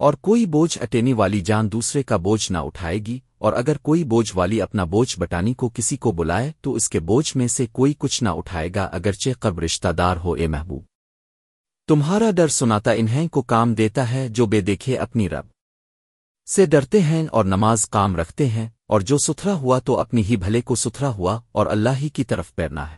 اور کوئی بوجھ اٹینی والی جان دوسرے کا بوجھ نہ اٹھائے گی، اور اگر کوئی بوجھ والی اپنا بوجھ بٹانی کو کسی کو بلائے، تو اس کے بوجھ میں سے کوئی کچھ نہ اٹھائے گا، اگرچہ قب رشتہ دار ہو اے محبوب۔ تمہارا ڈر سناتا انہیں کو کام دیتا ہے، جو بے دیکھے اپنی رب سے ڈرتے ہیں اور نماز کام رکھتے ہیں، اور جو ستھرا ہوا تو اپنی ہی بھلے کو ستھرا ہوا، اور اللہ ہی کی طرف پیرنا ہے۔